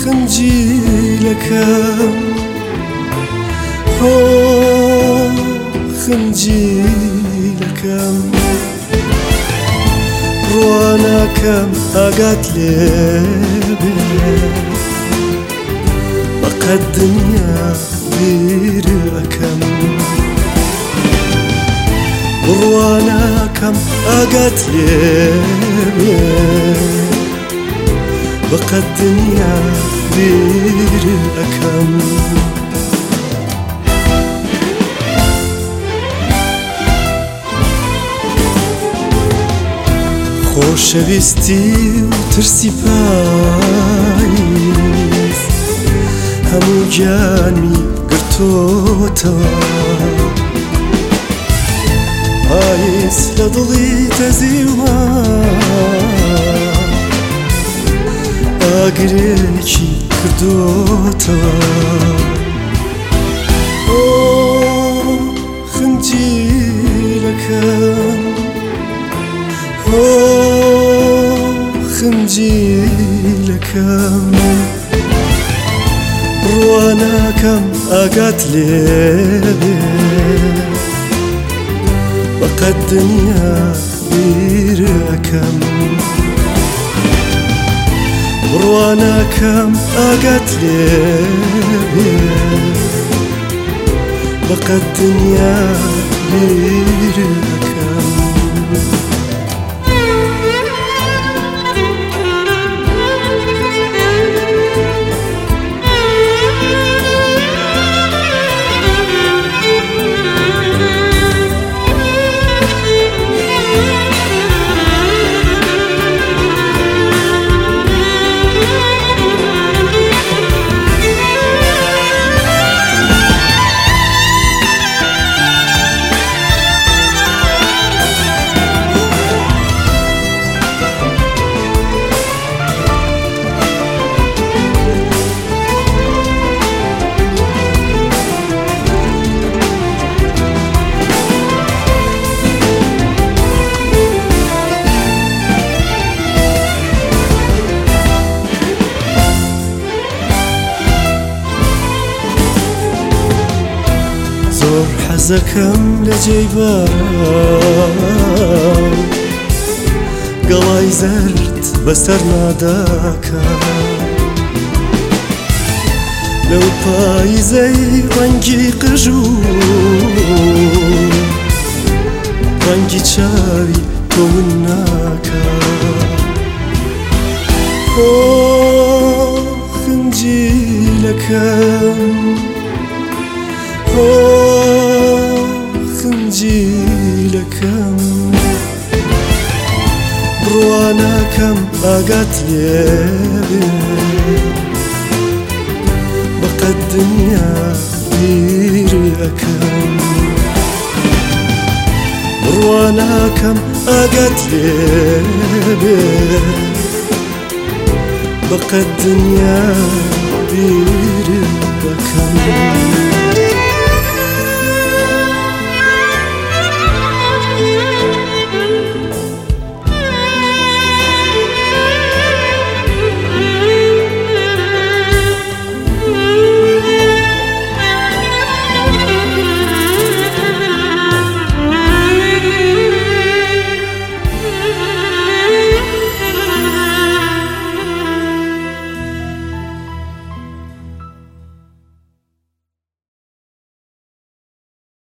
خنجيلەکەم هۆ خنجیلەکەم ڕواناکەم ئاگات لێ بەقەت دنیا بیر ئەەکەم ڕواناکەم ئاگات لێ بەقەت دنیا بیر ئەەکەم خۆشەویستی و ترسی پاییز هەموو گیانی گرتۆتەوە پاییز لە دڵی تەزیوە داگرێکی کردوتەوە. ئۆ خنجیرەکەم ئۆ خنجیرەکەم ڕواناکەم ئاگات لێبێ. بەقەت دنیا بیرەکەم. ڕواناکەم ئاگات لێ بەقەت دنیا بیرەکەم زۆر حەزەکەم لە جێیبا گەڵای زەرد بەسەر ناداکە لەو پاییزەی ڕەنگی قژوو ڕەنگی چاوی تۆ من ناکە ئۆ خنجیلەکەم ڕواناکەم ئاگات لێ بەقەت دنیا بیرەکەم ڕواناکەم ئاگات لێ بەقەت دنیا بیر